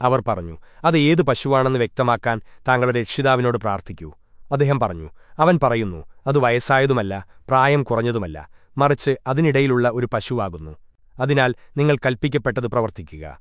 അവർ പറഞ്ഞു അത് ഏത് പശുവാണെന്ന് വ്യക്തമാക്കാൻ താങ്കളുടെ രക്ഷിതാവിനോട് പ്രാർത്ഥിക്കൂ. അദ്ദേഹം പറഞ്ഞു അവൻ പറയുന്നു അത് വയസ്സായതുമല്ല പ്രായം കുറഞ്ഞതുമല്ല മറിച്ച് അതിനിടയിലുള്ള ഒരു പശുവാകുന്നു. അതിനാൽ നിങ്ങൾ കൽപ്പിക്കപ്പെട്ടത് പ്രവർത്തിക്കുക.